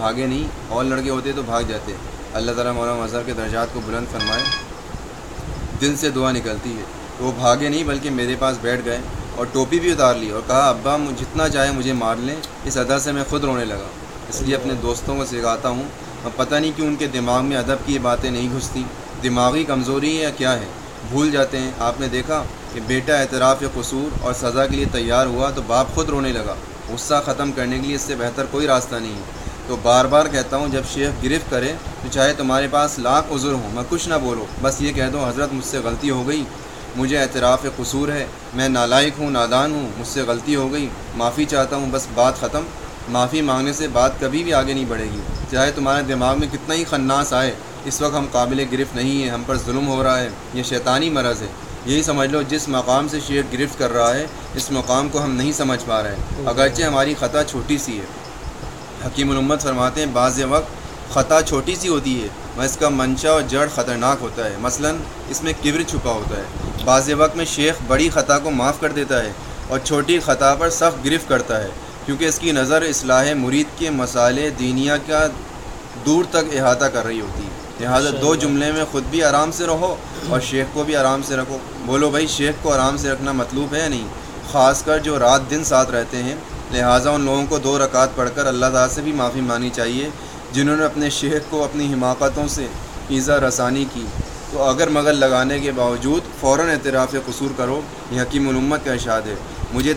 بھاگے نہیں، اور لڑکے ہوتے تو بھاگ جاتے اللہ تعالیٰ مولانا مظہر کے درجات کو بلند فرمائے۔ دل سے دعا نکلتی ہے۔ تو وہ بھاگے نہیں، بلکہ میرے پاس بیٹھ گئے اور ٹوپی بھی اتار لی اور کہا، ابا جتنا چاہے مجھے مار لیں۔ اس ادا سے میں خود رونے لگا۔ اس لیے اپنے دوستوں کو سکھاتا ہوں۔ اور پتہ نہیں کہ ان کے دماغ میں ادب کی یہ باتیں نہیں گھستی۔ دماغی کمزوری ہے یا کیا ہے؟ بھول جاتے ہیں۔ آپ نے دیکھا کہ بیٹا اعتراف یا قصور اور سزا کے لیے تیار ہوا تو باپ خود رونے لگا۔ غصہ ختم کرنے کے لیے اس سے بہتر کوئی راستہ نہیں۔ ہے تو بار بار کہتا ہوں، جب شیخ گرفت کرے تو چاہے تمہارے پاس لاکھ عذر ہوں، میں کچھ نہ بولو بس یہ کہہ دو حضرت مجھ سے غلطی ہو گئی۔ مجھے اعتراف قصور ہے۔ میں نالائق ہوں، نادان ہوں، مجھ سے غلطی ہو گئی۔ معافی چاہتا ہوں، بس بات ختم۔ معافی مانگنے سے بات کبھی بھی آگے نہیں بڑھے گی۔ چاہے تمہارے دماغ میں کتنا ہی خناس آئے، اس وقت ہم قابل گرفت نہیں ہیں، ہم پر ظلم ہو رہا ہے۔ یہ شیطانی مرض ہے۔ یہی سمجھ لو، جس مقام سے شیخ گرفت کر رہا ہے، اس مقام کو ہم نہیں سمجھ پا رہے۔ اگرچہ ہماری خطا چھوٹی سی ہے۔ حکیم الامت فرماتے ہیں، بعض وقت خطا چھوٹی سی ہوتی ہے میں اس کا منشا اور جڑ خطرناک ہوتا ہے۔ مثلا، اس میں کبر چھپا ہوتا ہے۔ بعض وقت میں شیخ بڑی خطا کو معاف کر دیتا ہے اور چھوٹی خطا پر سخت گرفت کرتا ہے، کیونکہ اس کی نظر اصلاح مرید کے مسالے دینیا کا دور تک احاطہ کر رہی ہوتی۔ ہے لہٰذا دو جملے میں خود بھی آرام سے رہو اور شیخ کو بھی آرام سے رکھو۔ بولو بھائی، شیخ کو آرام سے رکھنا مطلوب ہے یا نہیں؟ خاص کر جو رات دن ساتھ رہتے ہیں لہٰذا ان لوگوں کو دو رکعت پڑھ کر اللہ تعالیٰ سے بھی معافی مانی چاہیے، جنہوں نے اپنے شیخ کو اپنی حماقتوں سے ایزا رسانی کی۔ تو اگر مغل لگانے کے باوجود فوراً اعتراف قصور کرو، یہ حکیم الامت کا ارشاد ہے۔ مجھے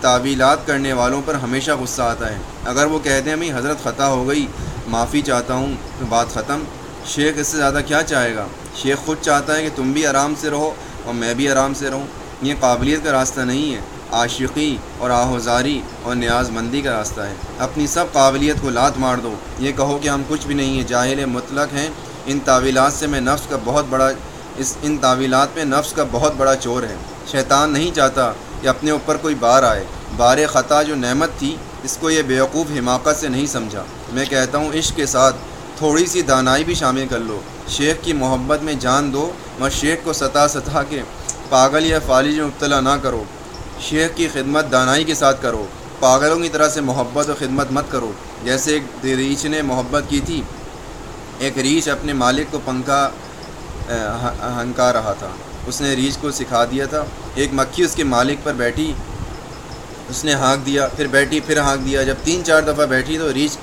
تعویلات کرنے والوں پر ہمیشہ غصہ آتا ہے۔ اگر وہ کہتے ہیں بھائی حضرت خطا ہو گئی، معافی چاہتا ہوں تو بات ختم۔ شیخ اس سے زیادہ کیا چاہے گا؟ شیخ خود چاہتا ہے کہ تم بھی آرام سے رہو اور میں بھی آرام سے رہوں۔ یہ قابلیت کا راستہ نہیں ہے۔ عاشقی اور آہوزاری اور نیاز مندی کا راستہ ہے۔ اپنی سب قابلیت کو لات مار دو۔ یہ کہو کہ ہم کچھ بھی نہیں ہیں، جاہل مطلق ہیں۔ ان تعویلات سے میں نفس کا بہت بڑا، اس، ان تعویلات میں نفس کا بہت بڑا چور ہے۔ شیطان نہیں چاہتا کہ اپنے اوپر کوئی بار آئے۔ بار خطا جو نعمت تھی، اس کو یہ بیوقوف حماقت سے نہیں سمجھا۔ میں کہتا ہوں، عشق کے ساتھ تھوڑی سی دانائی بھی شامل کر لو۔ شیخ کی محبت میں جان دو اور شیخ کو ستا ستا کے پاگل یا فالج میں مبتلا نہ کرو۔ شیخ کی خدمت دانائی کے ساتھ کرو، پاگلوں کی طرح سے محبت و خدمت مت کرو۔ جیسے ایک ریچھ نے محبت کی تھی، ایک ریچھ اپنے مالک کو پنکھا ہنکا رہا تھا۔ اس نے ریچھ کو سکھا دیا تھا۔ ایک مکھی اس کے مالک پر بیٹھی، اس نے ہانک دیا، پھر بیٹھی، پھر ہانک دیا۔ جب تین چار دفعہ بیٹھی تو ریچھ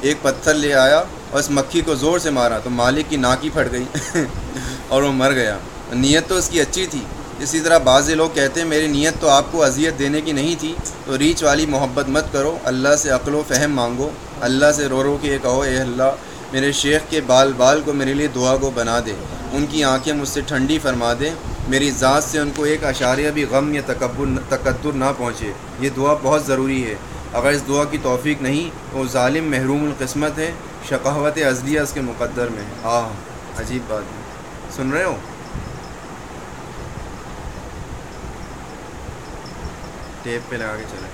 ایک پتھر لے آیا اور اس مکھی کو زور سے مارا۔ تو مالک کی ناکی پھٹ گئی اور وہ مر گیا۔ نیت تو اس کی اچھی تھی۔ اسی طرح بعض لوگ کہتے ہیں میری نیت تو آپ کو اذیت دینے کی نہیں تھی، تو ریچ والی محبت مت کرو، اللہ سے عقل و فہم مانگو، اللہ سے رو رو کے کہو، اے اللہ، میرے شیخ کے بال بال کو میرے لیے دعا کو بنا دے، ان کی آنکھیں مجھ سے ٹھنڈی فرما دے، میری ذات سے ان کو ایک اشاریہ بھی غم یا تکبر تقدر نہ پہنچے۔ یہ دعا بہت ضروری ہے۔ اگر اس دعا کی توفیق نہیں، تو ظالم محروم القسمت ہے، شقاوت ازلیہ اس کے مقدر میں آہ، عجیب بات ہے۔ سن رہے ہو؟ ٹیپ پہ لگا کے چلے۔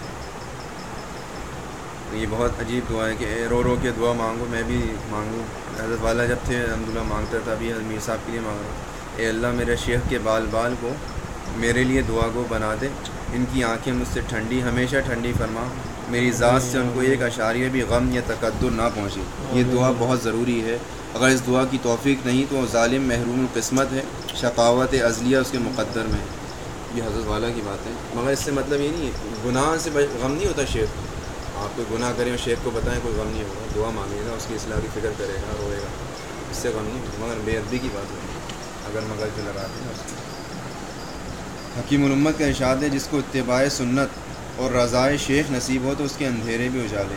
یہ بہت عجیب دعا ہے کہ رو رو کے دعا مانگو، میں بھی مانگوں۔ حضرت والا جب تھے الحمد للہ مانگتا تھا، ابھی میر صاحب کے لیے مانگ رہا اے اللہ، میرے شیخ کے بال بال کو میرے لیے دعا کو بنا دے۔ ان کی آنکھیں مجھ سے ٹھنڈی، ہمیشہ ٹھنڈی فرما۔ میری ذات سے ان کو ایک اشاریہ بھی غم یا تقدر نہ پہنچے۔ یہ دعا بہت ضروری ہے۔ اگر اس دعا کی توفیق نہیں تو ظالم محروم القسمت ہے، شقاوت ازلیہ اس کے مقدر میں۔ یہ حضرت والا کی بات ہے مگر اس سے مطلب یہ نہیں ہے گناہ سے غم نہیں ہوتا شیخ کو آپ کوئی گناہ کریں اور شیخ کو بتائیں، کوئی غم نہیں ہوگا۔ دعا مانگے گا، اس کی اصلاح کی فکر کرے گا، روئے گا۔ اس سے غم نہیں ہوتا۔ مگر بے ادبی کی بات ہے۔ اگر مگر جو لگاتے ہیں حکیم الامت کا ارشاد ہے، جس کو اتباع سنت اور رضائے شیخ نصیب ہو تو اس کے اندھیرے بھی اجالے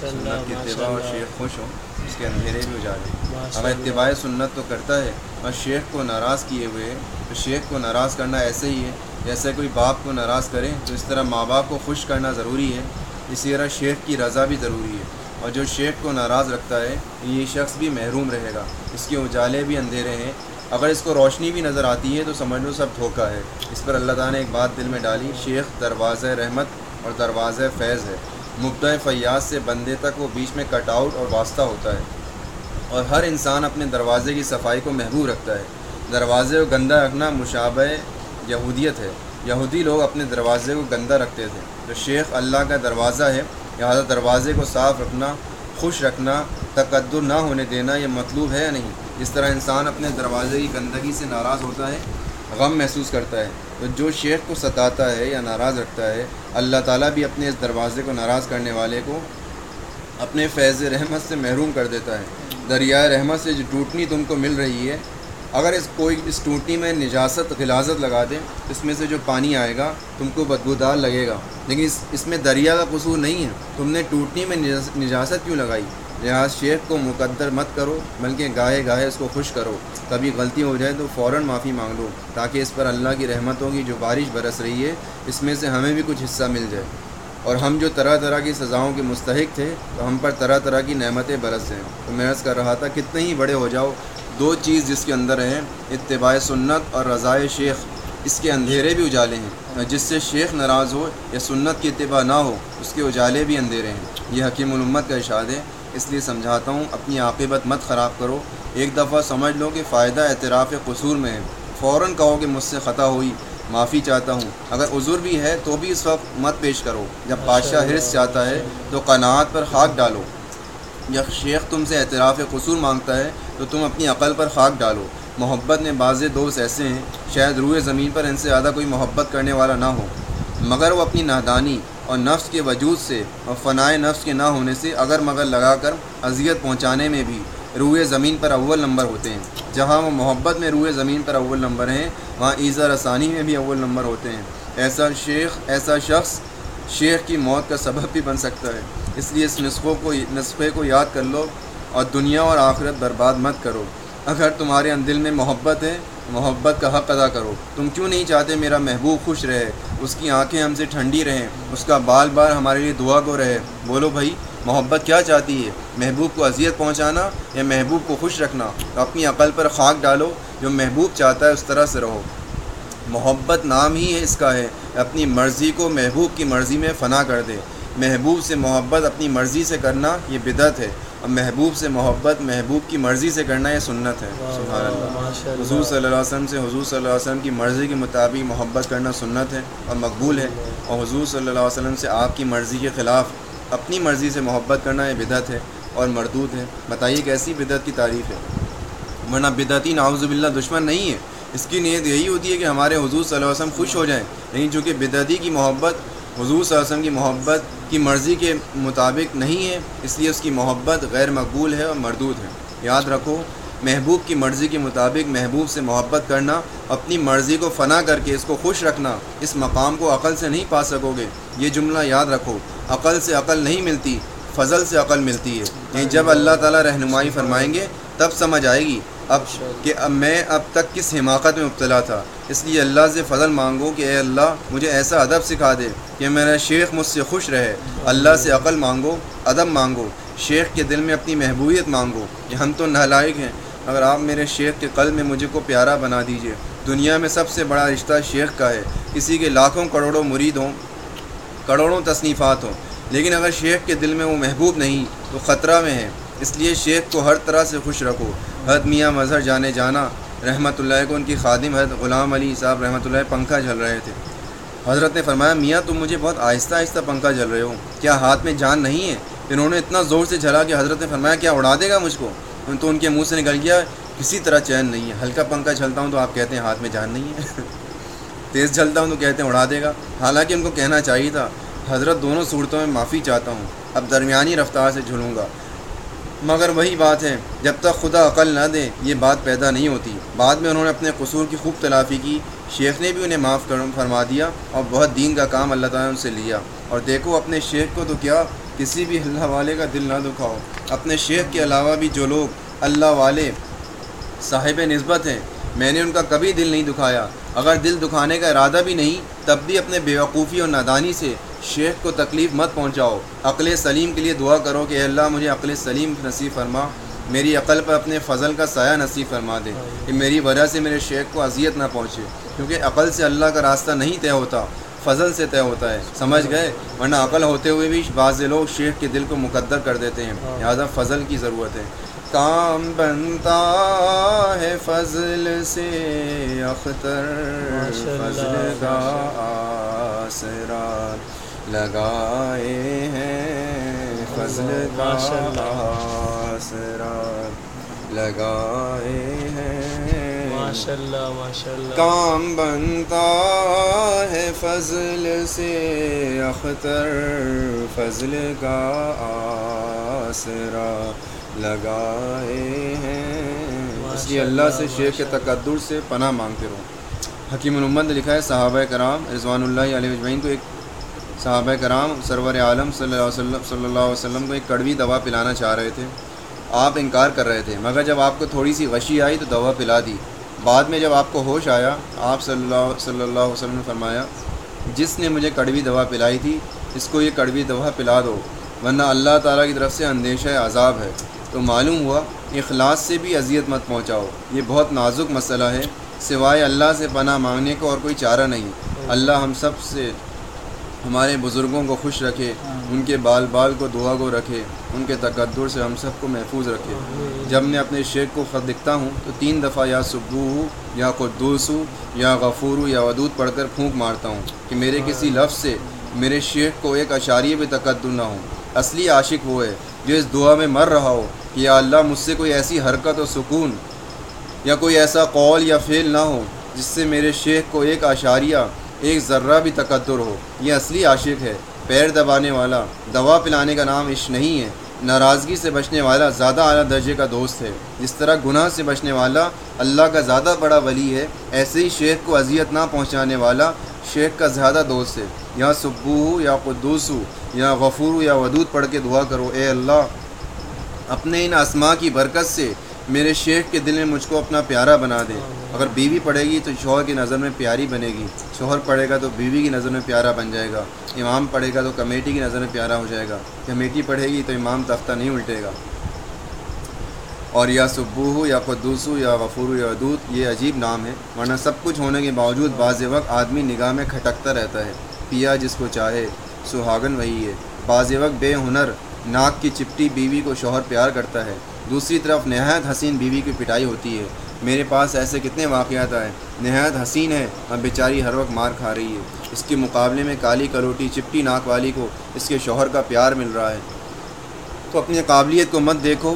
سنت کے اتباع اور شیخ خوش ہو اس کے اندھیرے بھی اجالے اگر اتباع سنت تو کرتا ہے اور شیخ کو ناراض کیے ہوئے تو شیخ کو ناراض کرنا ایسے ہی ہے جیسے کوئی باپ کو ناراض کرے تو اس طرح ماں باپ کو خوش کرنا ضروری ہے۔ اسی طرح شیخ کی رضا بھی ضروری ہے۔ اور جو شیخ کو ناراض رکھتا ہے یہ شخص بھی محروم رہے گا۔ اس کے اجالے بھی اندھیرے ہیں۔ اگر اس کو روشنی بھی نظر آتی ہے تو سمجھ لو سب دھوکہ ہے۔ اس پر اللہ تعالیٰ نے ایک بات دل میں ڈالی، شیخ دروازہ رحمت اور دروازہ فیض ہے۔ مبدع فیاض سے بندے تک وہ بیچ میں کٹ آؤٹ اور واسطہ ہوتا ہے۔ اور ہر انسان اپنے دروازے کی صفائی کو محبوب رکھتا ہے۔ دروازے کو گندہ رکھنا مشابہ یہودیت ہے۔ یہودی لوگ اپنے دروازے کو گندہ رکھتے تھے۔ تو شیخ اللہ کا دروازہ ہے، لہٰذا دروازے کو صاف رکھنا خوش رکھنا، تقدر نہ ہونے دینا یہ مطلوب ہے یا نہیں؟ جس طرح انسان اپنے دروازے کی گندگی سے ناراض ہوتا ہے، غم محسوس کرتا ہے، تو جو شیخ کو ستاتا ہے یا ناراض رکھتا ہے، اللہ تعالیٰ بھی اپنے اس دروازے کو ناراض کرنے والے کو اپنے فیض رحمت سے محروم کر دیتا ہے۔ دریائے رحمت سے جو ٹوٹنی تم کو مل رہی ہے اگر اس کوئی اس ٹوٹنی میں نجاست، غلازت لگا دیں اس میں سے جو پانی آئے گا، تم کو بدبودار لگے گا۔ لیکن اس اس میں دریا کا قصور نہیں ہے۔ تم نے ٹوٹنی میں نجاست کیوں لگائی؟ لہٰذ شیخ کو مقدر مت کرو، بلکہ گاہے گاہے اس کو خوش کرو۔ کبھی غلطی ہو جائے تو فوراً معافی مانگ لو، تاکہ اس پر اللہ کی رحمتوں کی جو بارش برس رہی ہے، اس میں سے ہمیں بھی کچھ حصہ مل جائے۔ اور ہم جو طرح طرح کی سزاؤں کے مستحق تھے، تو ہم پر طرح طرح کی نعمتیں برس ہیں تو میں عرض کر رہا تھا، کتنے ہی بڑے ہو جاؤ دو چیز جس کے اندر ہیں، اتباع سنت اور رضائے شیخ۔ اس کے اندھیرے بھی اجالے ہیں۔ جس سے شیخ ناراض ہو یا سنت کی اتباع نہ ہو، اس کے اجالے بھی اندھیرے ہیں۔ یہ حکیم الامت کا اشاد ہے۔ اس لیے سمجھاتا ہوں، اپنی عاقبت مت خراب کرو۔ ایک دفعہ سمجھ لو کہ فائدہ اعتراف قصور میں ہے۔ فوراً کہو کہ مجھ سے خطا ہوئی۔ معافی چاہتا ہوں۔ اگر عذر بھی ہے تو بھی اس وقت مت پیش کرو۔ جب بادشاہ حرص چاہتا ہے تو قناعت پر خاک ڈالو۔ جب شیخ تم سے اعتراف قصور مانگتا ہے تو تم اپنی عقل پر خاک ڈالو۔ محبت میں بعض دوست ایسے ہیں، شاید روئے زمین پر ان سے زیادہ کوئی محبت کرنے والا نہ ہو۔ مگر وہ اپنی نادانی اور نفس کے وجود سے اور فنائے نفس کے نہ ہونے سے اگر مگر لگا کر اذیت پہنچانے میں بھی روئے زمین پر اول نمبر ہوتے ہیں۔ جہاں وہ محبت میں روئے زمین پر اول نمبر ہیں، وہاں ایزا رسانی میں بھی اول نمبر ہوتے ہیں۔ ایسا شیخ، ایسا شخص شیخ کی موت کا سبب بھی بن سکتا ہے۔ اس لیے اس نسخوں کو نسخے کو یاد کر لو۔ اور دنیا اور آخرت برباد مت کرو۔ اگر تمہارے دل میں محبت ہے، محبت کا حق ادا کرو۔ تم کیوں نہیں چاہتے میرا محبوب خوش رہے؟ اس کی آنکھیں ہم سے ٹھنڈی رہیں۔ اس کا بال بار ہمارے لیے دعا کو رہے۔ بولو بھائی، محبت کیا چاہتی ہے؟ محبوب کو اذیت پہنچانا یا محبوب کو خوش رکھنا؟ تو اپنی عقل پر خاک ڈالو۔ جو محبوب چاہتا ہے اس طرح سے رہو۔ محبت نام ہی ہے اس کا ہے۔ اپنی مرضی کو محبوب کی مرضی میں فنا کر دے۔ محبوب سے محبت اپنی مرضی سے کرنا یہ بدعت ہے۔ اور محبوب سے محبت محبوب کی مرضی سے کرنا یہ سنت ہے سبحان اللہ۔ حضور صلی اللہ علیہ وسلم سے حضور صلی اللہ علیہ وسلم کی مرضی کے مطابق محبت کرنا سنت ہے اور مقبول ہے۔ اور حضور صلی اللہ علیہ وسلم سے آپ کی مرضی کے خلاف اپنی مرضی سے محبت کرنا یہ بدعت ہے اور مردود ہے۔ بتائیے کیسی بدعت کی تعریف ہے۔ ورنہ بدعتی ناؤز باللہ دشمن نہیں ہے۔ اس کی نیت یہی ہوتی ہے کہ ہمارے حضور صلی اللہ علیہ وسلم خوش ہو جائیں۔ لیکن چونکہ بدعتی کی محبت حضور صلی اللہ علیہ وسلم کی محبت کی مرضی کے مطابق نہیں ہے، اس لیے اس کی محبت غیر مقبول ہے اور مردود ہے۔ یاد رکھو، محبوب کی مرضی کے مطابق محبوب سے محبت کرنا، اپنی مرضی کو فنا کر کے اس کو خوش رکھنا، اس مقام کو عقل سے نہیں پا سکو گے۔ یہ جملہ یاد رکھو، عقل سے عقل نہیں ملتی، فضل سے عقل ملتی ہے۔ یعنی جب اللہ تعالیٰ رہنمائی فرمائیں گے، تب سمجھ آئے گی۔ اب کہ اب میں اب تک کس حماقت میں مبتلا تھا۔ اس لیے اللہ سے فضل مانگو کہ اے اللہ مجھے ایسا ادب سکھا دے کہ میرا شیخ مجھ سے خوش رہے۔ اللہ سے عقل مانگو، ادب مانگو۔ شیخ کے دل میں اپنی محبوبیت مانگو۔ کہ ہم تو نالائق ہیں۔ اگر آپ میرے شیخ کے قلب میں مجھے کو پیارا بنا دیجیے۔ دنیا میں سب سے بڑا رشتہ شیخ کا ہے۔ کسی کے لاکھوں کروڑوں مرید ہوں کروڑوں تصنیفات ہوں۔ لیکن اگر شیخ کے دل میں وہ محبوب نہیں، تو خطرہ میں ہے۔ اس لیے شیخ کو ہر طرح سے خوش رکھو۔ حد میاں مظہر جانے جانا رحمۃ اللہ کو ان کی خادم حضرت غلام علی صاحب رحمۃ اللہ پنکھا جل رہے تھے۔ حضرت نے فرمایا، میاں تم مجھے بہت آہستہ آہستہ پنکھا جل رہے ہو۔ کیا ہاتھ میں جان نہیں ہے؟ انہوں نے اتنا زور سے جلا کہ حضرت نے فرمایا، کیا اڑا دے گا مجھ کو؟ تو ان کے منہ سے نکل گیا، کسی طرح چین نہیں ہے۔ ہلکا پنکھا چلتا ہوں تو آپ کہتے ہیں ہاتھ میں جان نہیں ہے۔ تیز چلتا ہوں تو کہتے ہیں اڑا دے گا۔ حالانکہ ان کو کہنا چاہیے تھا، حضرت دونوں صورتوں میں معافی چاہتا ہوں۔ اب درمیانی رفتار سے جھلوں گا۔ مگر وہی بات ہے، جب تک خدا عقل نہ دے، یہ بات پیدا نہیں ہوتی۔ بعد میں انہوں نے اپنے قصور کی خوب تلافی کی۔ شیخ نے بھی انہیں معاف فرما دیا اور بہت دین کا کام اللہ تعالیٰ نے ان سے لیا۔ اور دیکھو، اپنے شیخ کو تو کیا کسی بھی اللہ والے کا دل نہ دکھاؤ۔ اپنے شیخ کے علاوہ بھی جو لوگ اللہ والے صاحب نسبت ہیں، میں نے ان کا کبھی دل نہیں دکھایا۔ اگر دل دکھانے کا ارادہ بھی نہیں، تب بھی اپنے بیوقوفی اور نادانی سے شیخ کو تکلیف مت پہنچاؤ۔ عقل سلیم کے لیے دعا کرو کہ اللہ مجھے عقل سلیم نصیب فرما۔ میری عقل پر اپنے فضل کا سایہ نصیب فرما دے۔ کہ میری وجہ سے میرے شیخ کو اذیت نہ پہنچے۔ کیونکہ عقل سے اللہ کا راستہ نہیں طے ہوتا فضل سے طے ہوتا ہے۔ سمجھ گئے؟ ورنہ عقل ہوتے ہوئے بھی بعض لوگ شیخ کے دل کو مقدر کر دیتے ہیں۔ لہٰذا فضل کی ضرورت ہے۔ کام بنتا ہے فضل سے اختر فضل کا آسرات لگائے ہیں فضل کا۔ آسرا۔ لگائے ہیں۔ ماشاء اللہ ماشاء اللہ کام بنتا ہے فضل سے اختر فضل کا آسرا۔ لگائے ہیں۔ اس لیے اللہ سے شیخ کے تقدر سے پناہ مانگتے رہو۔ حکیم الامت نے لکھا ہے صحابہ کرام رضوان اللہ علیہ اجمعین کو ایک صحابہ کرام، سرور عالم صلی اللہ علیہ وسلم، صلی اللہ علیہ وسلم کو ایک کڑوی دوا پلانا چاہ رہے تھے۔ آپ انکار کر رہے تھے، مگر جب آپ کو تھوڑی سی غشی آئی تو دوا پلا دی۔ بعد میں جب آپ کو ہوش آیا، آپ صلی اللہ صلی اللہ علیہ وسلم نے فرمایا، جس نے مجھے کڑوی دوا پلائی تھی، اس کو یہ کڑوی دوا پلا دو، ورنہ اللہ تعالیٰ کی طرف سے اندیشہ عذاب ہے۔ تو معلوم ہوا، اخلاص سے بھی اذیت مت پہنچاؤ۔ یہ بہت نازک مسئلہ ہے، سوائے اللہ سے پناہ مانگنے کو اور کوئی چارہ نہیں۔ اللہ ہم سب سے ہمارے بزرگوں کو خوش رکھے، ان کے بال بال کو دعا کو رکھے، ان کے تقدر سے ہم سب کو محفوظ رکھے۔ جب میں اپنے شیخ کو خط لکھتا ہوں، تو تین دفعہ یا سبو ہوں یا قدوس ہوں یا غفور ہوں یا ودود پڑھ کر پھونک مارتا ہوں کہ میرے کسی لفظ سے میرے شیخ کو ایک اشاریہ بھی تقدر نہ ہوں۔ اصلی عاشق وہ ہے جو اس دعا میں مر رہا ہو کہ یا اللہ مجھ سے کوئی ایسی حرکت و سکون یا کوئی ایسا قول یا فعل نہ ہو جس سے میرے شیخ کو ایک اشاریہ ایک ذرہ بھی تقدر ہو۔ یہ اصلی عاشق ہے۔ پیر دبانے والا۔ دوا پلانے کا نام عشق نہیں ہے۔ ناراضگی سے بچنے والا زیادہ اعلیٰ درجے کا دوست ہے۔ جس طرح گناہ سے بچنے والا اللہ کا زیادہ بڑا ولی ہے، ایسے ہی شیخ کو اذیت نہ پہنچانے والا شیخ کا زیادہ دوست ہے۔ یا سبو ہو یا قدوس ہو یا غفور یا ودود پڑھ کے دعا کرو۔ اے اللہ، اپنے ان اسما کی برکت سے میرے شیخ کے دل میں مجھ کو اپنا پیارا بنا دے۔ اگر بیوی پڑھے گی تو شوہر کی نظر میں پیاری بنے گی۔ شوہر پڑھے گا تو بیوی کی نظر میں پیارا بن جائے گا۔ امام پڑھے گا تو کمیٹی کی نظر میں پیارا ہو جائے گا۔ کمیٹی پڑھے گی تو امام تختہ نہیں الٹے گا۔ اور یا سبو یا قدوس ہو یا غفور یا ودود، یہ عجیب نام ہے۔ ورنہ سب کچھ ہونے کے باوجود بعض وقت آدمی نگاہ میں کھٹکتا رہتا ہے۔ پیا جس کو چاہے، سہاگن وہی ہے۔ بعض وقت بے ہنر، ناک کی چپٹی بیوی کو شوہر پیار کرتا ہے۔ دوسری طرف نہایت حسین بیوی کی پٹائی ہوتی ہے۔ میرے پاس ایسے کتنے واقعات آئے۔ نہایت حسین ہے، اب بیچاری ہر وقت مار کھا رہی ہے۔ اس کے مقابلے میں کالی کلوٹی چپٹی ناک والی کو اس کے شوہر کا پیار مل رہا ہے۔ تو اپنی قابلیت کو مت دیکھو۔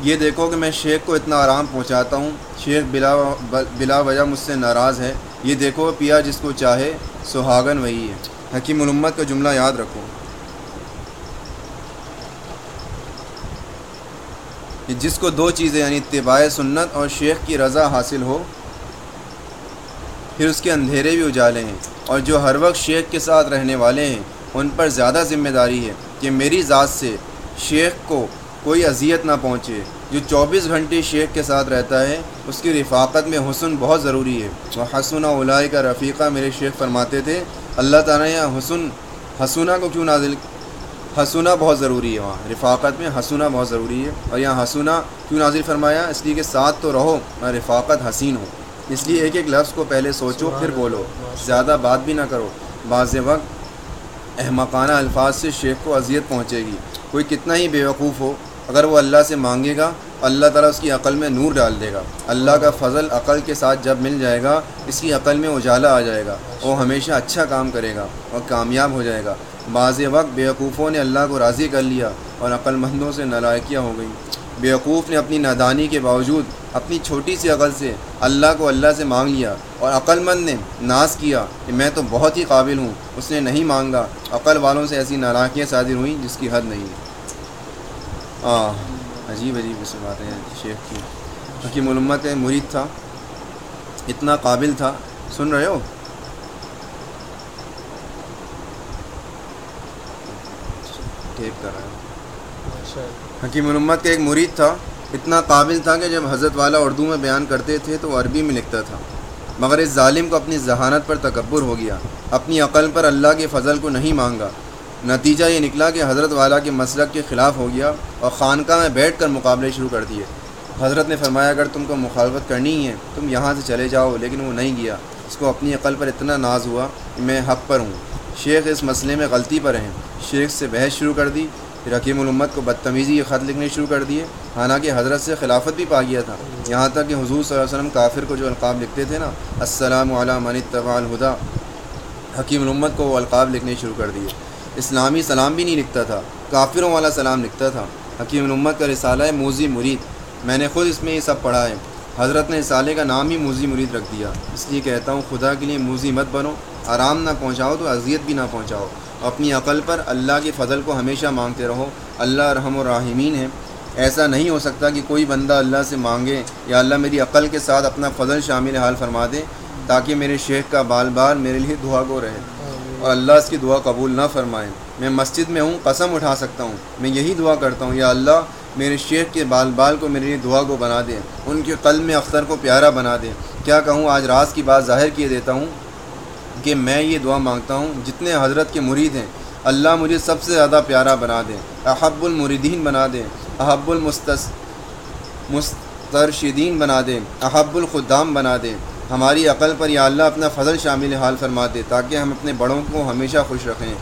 یہ دیکھو کہ میں شیخ کو اتنا آرام پہنچاتا ہوں۔ شیخ بلا بلا وجہ مجھ سے ناراض ہے۔ یہ دیکھو، پیا جس کو چاہے، سہاگن وہی ہے۔ حکیم الامت کا جملہ یاد رکھو۔ جس کو دو چیزیں یعنی اتباع سنت اور شیخ کی رضا حاصل ہو، پھر اس کے اندھیرے بھی اجالے ہیں اور جو ہر وقت شیخ کے ساتھ رہنے والے ہیں، ان پر زیادہ ذمہ داری ہے کہ میری ذات سے شیخ کو کوئی اذیت نہ پہنچے۔ جو چوبیس گھنٹے شیخ کے ساتھ رہتا ہے، اس کی رفاقت میں حسن بہت ضروری ہے۔ وہ حسن اولائی کا رفیقہ میرے شیخ فرماتے تھے، اللہ تعالیٰ یہاں حسن، حسنہ کو کیوں نازل حسنہ بہت ضروری ہے وہاں۔ رفاقت میں حسنہ بہت ضروری ہے۔ اور یہاں حسنہ کیوں نازل فرمایا؟ اس لیے کہ ساتھ تو رہو اور رفاقت حسین ہو اس لیے ایک ایک لفظ کو پہلے سوچو، پھر بولو۔ زیادہ بات بھی نہ کرو۔ بعض وقت احمقانہ الفاظ سے شیخ کو اذیت پہنچے گی۔ کوئی کتنا ہی بیوقوف ہو، اگر وہ اللہ سے مانگے گا، اللہ تعالیٰ اس کی عقل میں نور ڈال دے گا۔ اللہ کا فضل عقل کے ساتھ جب مل جائے گا، اس کی عقل میں اجالا آ جائے گا۔ وہ ہمیشہ اچھا کام کرے گا اور کامیاب ہو جائے گا۔ بعض وقت بیوقوفوں نے اللہ کو راضی کر لیا اور عقل مندوں سے نلائکیاں ہو گئیں۔ بیوقوف نے اپنی نادانی کے باوجود اپنی چھوٹی سی عقل سے اللہ کو اللہ سے مانگ لیا اور عقل مند نے ناز کیا کہ میں تو بہت ہی قابل ہوں، اس نے نہیں مانگا۔ عقل والوں سے ایسی ناراکیاں صادر ہوئیں جس کی حد نہیں۔ ہاں عجیب عجیب اس باتیں ہیں شیخ کی۔ حکیم علمت مرید تھا، اتنا قابل تھا۔ سن رہے ہو؟ ٹیپ کر رہا ہے حکیم علمت کا ایک مرید تھا اتنا قابل تھا کہ جب حضرت والا اردو میں بیان کرتے تھے تو عربی میں لکھتا تھا۔ مگر اس ظالم کو اپنی ذہانت پر تکبر ہو گیا۔ اپنی عقل پر اللہ کے فضل کو نہیں مانگا۔ نتیجہ یہ نکلا کہ حضرت والا کے مسلک کے خلاف ہو گیا اور خانقاہ میں بیٹھ کر مقابلے شروع کر دیے۔ حضرت نے فرمایا اگر تم کو مخالفت کرنی ہے تم یہاں سے چلے جاؤ لیکن وہ نہیں گیا۔ اس کو اپنی عقل پر اتنا ناز ہوا کہ میں حق پر ہوں۔ شیخ اس مسئلے میں غلطی پر ہیں۔ شیخ سے بحث شروع کر دی، پھر حکیم الامت کو بدتمیزی کے خط لکھنے شروع کر دیے۔ حالانکہ حضرت سے خلافت بھی پا گیا تھا۔ یہاں تک کہ حضور صلی اللہ علیہ وسلم کافر کو جو القاب لکھتے تھے نا، السلام علیہ من طبع الہدا حکیم الامت کو وہ القاب لکھنے شروع کر دیے۔ اسلامی سلام بھی نہیں لکھتا تھا، کافروں والا سلام لکھتا تھا۔ حکیم الامت کا رسالہ ہے موزی مرید۔ میں نے خود اس میں یہ سب پڑھا ہے۔ حضرت نے رسالے کا نام ہی موزی مرید رکھ دیا۔ اس لیے کہتا ہوں، خدا کے لیے موزی مت بنو۔ آرام نہ پہنچاؤ تو اذیت بھی نہ پہنچاؤ۔ اپنی عقل پر اللہ کے فضل کو ہمیشہ مانگتے رہو۔ اللہ رحم الرحمین ہے ایسا نہیں ہو سکتا کہ کوئی بندہ اللہ سے مانگے یا اللہ میری عقل کے ساتھ اپنا فضل شامل حال فرما دے تاکہ میرے شیخ کا بال بال میرے لیے دعا گو رہے اور اللہ اس کی دعا قبول نہ فرمائے۔ میں مسجد میں ہوں، قسم اٹھا سکتا ہوں۔ میں یہی دعا کرتا ہوں، یا اللہ میرے شیخ کے بال بال کو میرے لیے دعا کو بنا دے۔ ان کے قلب میں اختر کو پیارا بنا دے۔ کیا کہوں؟ آج راز کی بات ظاہر کیے دیتا ہوں۔ کہ میں یہ دعا مانگتا ہوں، جتنے حضرت کے مرید ہیں، اللہ مجھے سب سے زیادہ پیارا بنا دے۔ احب المریدین بنا دے۔ احب المستس، مسترشدین بنا دے۔ احب الخدام بنا دے۔ ہماری عقل پر یا اللہ اپنا فضل شامل حال فرما دے، تاکہ ہم اپنے بڑوں کو ہمیشہ خوش رکھیں۔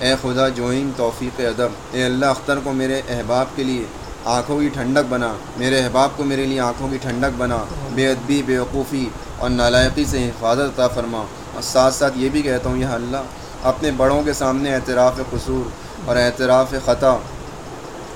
اے خدا جوئین توفیق ادب۔ اے اللہ، اختر کو میرے احباب کے لیے آنکھوں کی ٹھنڈک بنا۔ میرے احباب کو میرے لیے آنکھوں کی ٹھنڈک بنا۔ بے ادبی، بے وقوفی اور نالائقی سے حفاظت عطا فرما۔ اور ساتھ ساتھ یہ بھی کہتا ہوں یہ اللہ، اپنے بڑوں کے سامنے اعتراف قصور اور اعتراف خطا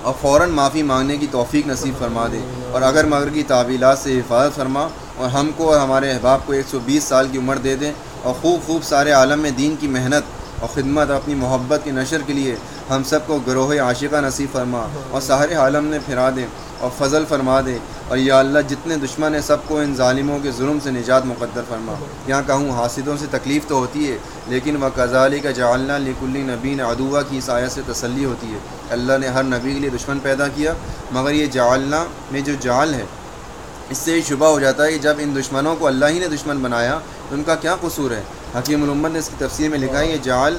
اور فوراً معافی مانگنے کی توفیق نصیب فرما دے۔ اور اگر مگر کی تعویلات سے حفاظت فرما اور ہم کو اور ہمارے احباب کو ایک سو بیس سال کی عمر دے دیں اور خوب خوب سارے عالم میں دین کی محنت اور خدمت اور اپنی محبت کی نشر کے لیے ہم سب کو گروہ عاشقہ نصیب فرما اور سارے عالم نے پھرا دے اور فضل فرما دے اور یا اللہ جتنے دشمن ہیں سب کو ان ظالموں کے ظلم سے نجات مقدر فرما۔ یہاں کہوں حاسدوں سے تکلیف تو ہوتی ہے، لیکن وہ کزالی کا جالنا لکلی نبین ادوا کی سایہ سے تسلی ہوتی ہے۔ اللہ نے ہر نبی کے لیے دشمن پیدا کیا، مگر یہ جالنا میں جو جال ہے، اس سے یہ شبہ ہو جاتا ہے کہ جب ان دشمنوں کو اللہ ہی نے دشمن بنایا تو ان کا کیا قصور ہے؟ حکیم الامت نے اس کی تفسیر میں لکھا ہے، یہ جال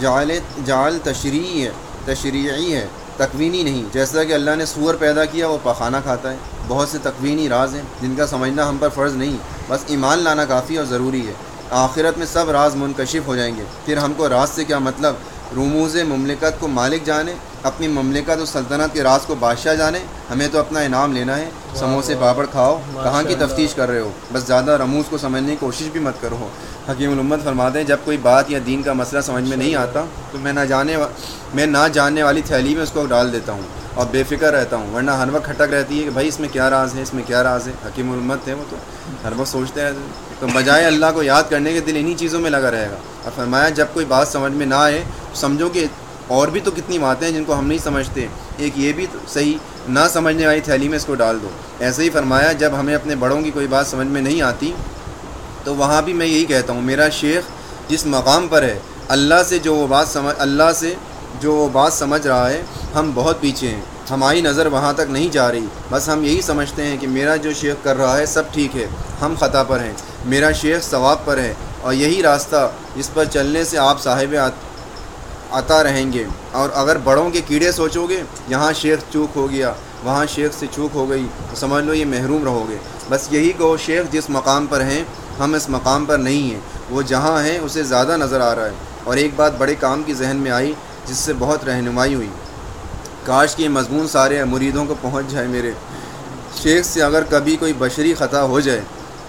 جال جعل تشریعی ہے تشریعی ہے، تکوینی نہیں۔ جیسا کہ اللہ نے سور پیدا کیا، وہ پخانہ کھاتا ہے۔ بہت سے تکوینی راز ہیں جن کا سمجھنا ہم پر فرض نہیں۔ بس ایمان لانا کافی اور ضروری ہے۔ آخرت میں سب راز منکشف ہو جائیں گے۔ پھر ہم کو راز سے کیا مطلب؟ رموز مملکت کو مالک جانے، اپنی مملکت و سلطنت کے راز کو بادشاہ جانے، ہمیں تو اپنا انعام لینا ہے۔ سموسے پاپڑ کھاؤ، کہاں کی تفتیش کر رہے ہو؟ بس زیادہ رموز کو سمجھنے کی کوشش بھی مت کرو۔ حکیم الامت فرماتے ہیں، جب کوئی بات یا دین کا مسئلہ سمجھ میں نہیں آتا، تو میں نہ جانے میں نہ جاننے والی تھیلی میں اس کو ڈال دیتا ہوں۔ اور بے فکر رہتا ہوں، ورنہ ہر وقت کھٹک رہتی ہے کہ بھائی اس میں کیا راز ہے، اس میں کیا راز ہے؟ حکیم الامت ہے وہ تو۔ ہر وقت سوچتے ہیں۔ تو بجائے اللہ کو یاد کرنے کے دل انہی چیزوں میں لگا رہے گا۔ اور فرمایا، جب کوئی بات سمجھ میں نہ آئے سمجھو کہ اور بھی تو کتنی باتیں ہیں جن کو ہم نہیں سمجھتے۔ ایک یہ بھی صحیح نہ سمجھنے والی تھیلی میں اس کو ڈال دو۔ ایسے ہی فرمایا، جب ہمیں اپنے بڑوں کی کوئی بات سمجھ میں نہیں آتی، تو وہاں بھی میں یہی کہتا ہوں، میرا شیخ جس مقام پر ہے، اللہ سے جو وہ بات سمجھ، اللہ سے جو وہ بات سمجھ رہا ہے ہم بہت پیچھے ہیں۔ ہماری نظر وہاں تک نہیں جا رہی۔ بس ہم یہی سمجھتے ہیں کہ میرا جو شیخ کر رہا ہے سب ٹھیک ہے۔ ہم خطا پر ہیں۔ میرا شیخ ثواب پر ہے۔ اور یہی راستہ جس پر چلنے سے آپ صاحب آتا رہیں گے۔ اور اگر بڑوں کے کیڑے سوچو گے، یہاں شیخ چوک ہو گیا، وہاں شیخ سے چوک ہو گئی، تو سمجھ لو یہ محروم رہو گے۔ بس یہی کہ شیخ جس مقام پر ہیں، ہم اس مقام پر نہیں ہیں۔ وہ جہاں ہیں، اسے زیادہ نظر آ رہا ہے۔ اور ایک بات بڑے کام کی ذہن میں آئی، جس سے بہت رہنمائی ہوئی۔ کاش کے مضمون سارے مریدوں کو پہنچ جائے میرے۔ شیخ سے اگر کبھی کوئی بشری خطا ہو جائے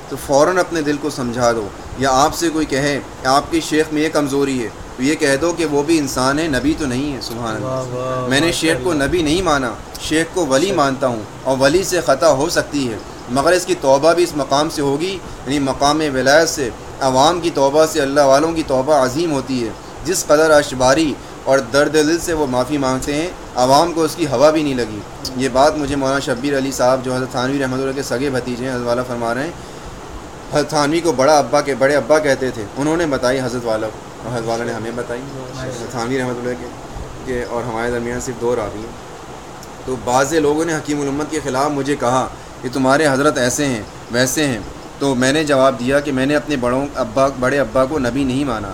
تو فوراً اپنے دل کو سمجھا دو۔ یا آپ سے کوئی کہے کہ آپ کی شیخ میں یہ کمزوری ہے تو یہ کہہ دو کہ وہ بھی انسان ہے نبی تو نہیں ہے سبحان اللہ۔ میں نے شیخ کو نبی نہیں مانا شیخ کو ولی مانتا ہوں اور ولی سے خطا ہو سکتی ہے۔ مگر اس کی توبہ بھی اس مقام سے ہوگی یعنی مقام ولایت سے عوام کی توبہ سے اللہ والوں کی توبہ عظیم ہوتی ہے۔ جس قدر اشباری اور درد دل سے وہ معافی مانگتے ہیں۔ عوام کو اس کی ہوا بھی نہیں لگی۔ یہ بات مجھے مولانا شبیر علی صاحب، جو حضرت تھانوی رحمۃ اللہ کے سگے بھتیجے ہیں، حضرت والا فرما رہے ہیں۔ حضرت تھانوی کو بڑا ابا کے، بڑے ابا کہتے تھے۔ انہوں نے بتائی حضرت والا اور حضرت والا نے ہمیں بتائی۔ حضرت تھانوی رحمۃ اللہ کے کہ اور ہمارے درمیان صرف دو راوی ہیں۔ تو بعض لوگوں نے حکیم الامت کے خلاف مجھے کہا کہ تمہارے حضرت ایسے ہیں، ویسے ہیں۔ تو میں نے جواب دیا کہ میں نے اپنے بڑوں ابا بڑے ابا کو نبی نہیں مانا۔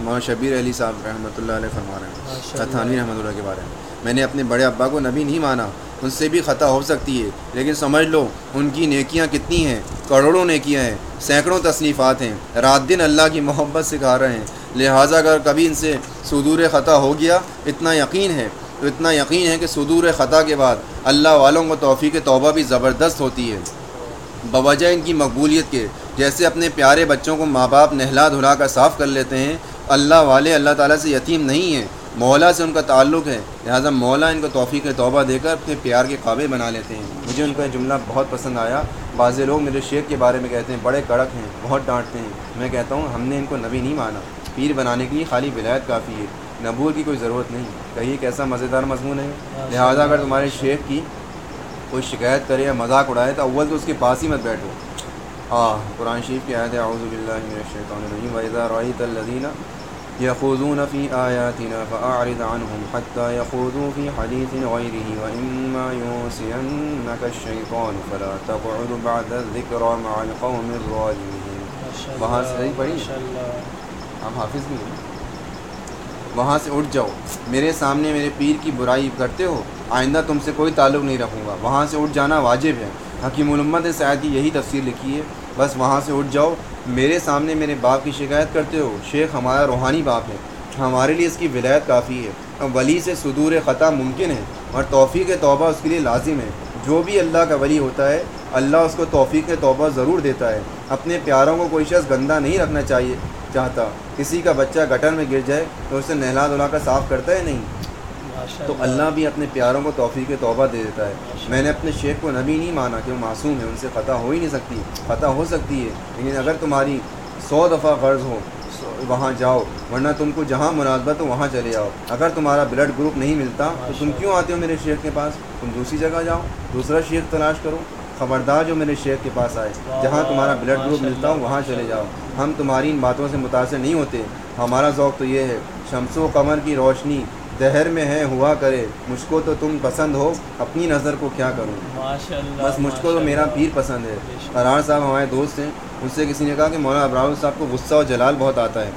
مولانا شبیر علی صاحب رحمۃ اللہ علیہ فرما رہے ہیں۔ تھانوی رحمۃ اللہ کے بارے میں۔ میں نے اپنے بڑے ابا کو نبی نہیں مانا۔ ان سے بھی خطا ہو سکتی ہے۔ لیکن سمجھ لو ان کی نیکیاں کتنی ہیں۔ کروڑوں نیکیاں ہیں۔ سینکڑوں تصنیفات ہیں۔ رات دن اللہ کی محبت سکھا رہے ہیں۔ لہٰذا اگر کبھی ان سے صدور خطا ہو گیا اتنا یقین ہے۔ تو اتنا یقین ہے کہ صدور خطا کے بعد اللہ والوں کو توفیق توبہ بھی زبردست ہوتی ہے۔ بوجہ ان کی مقبولیت کے جیسے اپنے پیارے بچوں کو ماں باپ نہلا دھلا کر صاف کر لیتے ہیں اللہ والے اللہ تعالیٰ سے یتیم نہیں ہیں۔ مولا سے ان کا تعلق ہے۔ لہٰذا مولا ان کو توفیق توبہ دے کر اپنے پیار کے قابل بنا لیتے ہیں۔ مجھے ان کا یہ جملہ بہت پسند آیا۔ بعض لوگ میرے شیخ کے بارے میں کہتے ہیں بڑے کڑک ہیں بہت ڈانٹتے ہیں۔ میں کہتا ہوں ہم نے ان کو نبی نہیں مانا۔ پیر بنانے کے لیے خالی ولایت کافی ہے۔ نبور کی کوئی ضرورت نہیں۔ کہیے کیسا مزیدار مضمون ہے۔ لہٰذا اگر تمہارے شیخ کی کوئی شکایت کرے یا مذاق اڑائے تو اول تو اس کے پاس ہی مت بیٹھو۔ ہاں قرآن شریف کی آیت ہے اعوذ باللہ من الشیطان الرجیم وَإِذَا رَأَيْتَ الَّذِينَ يَخُوضُونَ فِي آيَاتِنَا فَأَعْرِضْ عَنْهُمْ حَتَّى يَخُوضُوا فِي حَدِيثٍ غَيْرِهِ وَإِمَّا يُنسِيَنَّكَ الشَّيْطَانُ فَلَا تَقْعُدْ بَعْدَ الذِّكْرَى مَعَ الْقَوْمِ الظَّالِمِينَ۔ وہاں سے صحیح پڑھی؟ ہم حافظ بھی ہیں؟ وہاں سے اٹھ جاؤ۔ میرے سامنے میرے پیر کی برائی کرتے ہو؟ آئندہ تم سے کوئی تعلق نہیں رکھوں گا۔ وہاں سے اٹھ جانا واجب ہے۔ حکیم علمت نے شاید کی یہی تفسیر لکھی ہے۔ بس وہاں سے اٹھ جاؤ۔ میرے سامنے میرے باپ کی شکایت کرتے ہو۔ شیخ ہمارا روحانی باپ ہے۔ ہمارے لیے اس کی ولایت کافی ہے۔ ولی سے صدور خطا ممکن ہے اور توفیق توبہ اس کے لیے لازم ہے۔ جو بھی اللہ کا ولی ہوتا ہے، اللہ اس کو توفیق توبہ ضرور دیتا ہے۔ اپنے پیاروں کو کوئی شخص گندہ نہیں رکھنا چاہیے، چاہتا۔ کسی کا بچہ گٹر میں گر جائے تو اسے نہلا دھلا کر صاف کرتا ہے نہیں؟ تو اللہ بھی اپنے پیاروں کو توفیق توبہ دے دیتا ہے۔ میں نے اپنے شیخ کو نبی نہیں مانا کہ وہ معصوم ہے ان سے فتح ہو ہی نہیں سکتی فتح ہو سکتی ہے۔ لیکن اگر تمہاری سو دفعہ غرض ہو وہاں جاؤ ورنہ تم کو جہاں مناسبت ہو وہاں چلے جاؤ اگر تمہارا بلڈ گروپ نہیں ملتا تو تم کیوں آتے ہو میرے شیخ کے پاس؟ تم دوسری جگہ جاؤ دوسرا شیخ تلاش کرو۔ خبردار جو میرے شیخ کے پاس آئے جہاں تمہارا بلڈ گروپ ملتا ہو وہاں چلے جاؤ۔ ہم تمہاری ان باتوں سے متاثر نہیں ہوتے۔ ہمارا ذوق تو یہ ہے شمس و قمر کی روشنی دہر میں ہے ہوا کرے۔ مجھ کو تو تم پسند ہو اپنی نظر کو کیا کروں؟ بس مجھ کو تو میرا پیر پسند ہے۔ قرار صاحب ہمارے دوست ہیں۔ ان سے کسی نے کہا کہ مولانا ابراہم صاحب کو غصہ و جلال بہت آتا ہے۔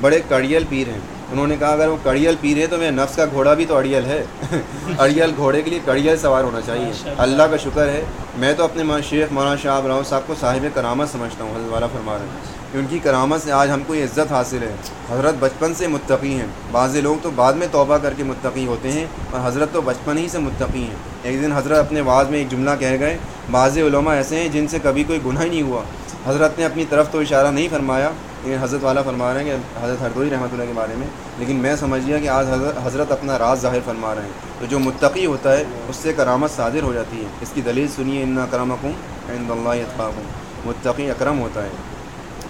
بڑے کڑیل پیر ہیں۔ انہوں نے کہا اگر وہ کڑیل پیر ہے تو میرے نفس کا گھوڑا بھی تو اڑیل ہے. اڑیل گھوڑے کے لیے کڑیل سوار ہونا چاہیے۔ اللہ کا شکر ہے۔ میں تو اپنے شیخ مولانا شاہ ابراہم صاحب کو صاحب کرامت سمجھتا ہوں حضرت والا فرما رہے ہیں۔ کہ ان کی کرامت سے آج ہم کو یہ عزت حاصل ہے۔ حضرت بچپن سے متقی ہیں۔ بعض لوگ تو بعد میں توبہ کر کے متقی ہوتے ہیں اور حضرت تو بچپن ہی سے متقی ہیں۔ ایک دن حضرت اپنے بعض میں ایک جملہ کہہ گئے۔ بعض علماء ایسے ہیں جن سے کبھی کوئی گناہ ہی نہیں ہوا۔ حضرت نے اپنی طرف تو اشارہ نہیں فرمایا۔ لیکن حضرت والا فرما رہے ہیں کہ حضرت ہردوئی رحمۃ اللہ کے بارے میں، لیکن میں سمجھ لیا کہ آج حضرت حضرت اپنا راز ظاہر فرما رہے ہیں۔ تو جو متقی ہوتا ہے، اس سے کرامت صادر ہو جاتی ہے۔ اس کی دلیل سنیے، ان کرم عند اللہ اطفاق متقی اکرم ہوتا ہے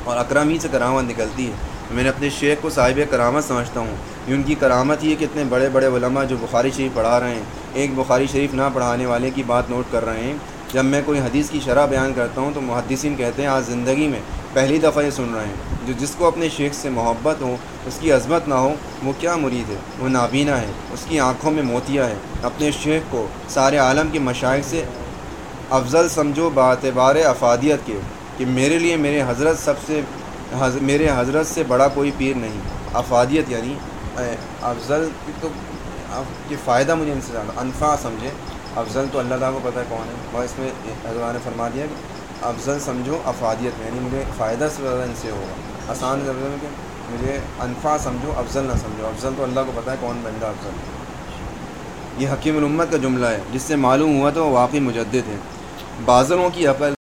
اور اکرم ہی سے کرامت نکلتی ہے۔ میں نے اپنے شیخ کو صاحب کرامت سمجھتا ہوں۔ یہ ان کی کرامت ہی ہے کہ اتنے بڑے بڑے علماء جو بخاری شریف پڑھا رہے ہیں۔ ایک بخاری شریف نہ پڑھانے والے کی بات نوٹ کر رہے ہیں۔ جب میں کوئی حدیث کی شرح بیان کرتا ہوں تو محدثین کہتے ہیں، آج زندگی میں پہلی دفعہ یہ سن رہے ہیں۔ جو جس کو اپنے شیخ سے محبت ہو، اس کی عظمت نہ ہو، وہ کیا مرید ہے؟ وہ نابینا ہے، اس کی آنکھوں میں موتیا ہے اپنے شیخ کو سارے عالم کے مشائق سے افضل سمجھو باعتبار افادیت کے، کہ میرے لیے میرے حضرت سب سے میرے حضرت سے بڑا کوئی پیر نہیں۔ افادیت یعنی افضل تو کہ فائدہ مجھے ان سے زیادہ انفا سمجھے۔ افضل تو اللہ تعالیٰ کو پتہ ہے کون ہے۔ اور اس میں حضرت نے فرما دیا کہ افضل سمجھو افادیت میں یعنی مجھے فائدہ سے زیادہ ان سے ہوگا۔ آسان لفظ میں کہ مجھے انفا سمجھو، افضل نہ سمجھو۔ افضل تو اللہ کو پتہ ہے کون بندہ افضل یہ حکیم الامت کا جملہ ہے۔ جس سے معلوم ہوا تو وہ واقعی مجدد ہے۔ بازروں کی عقل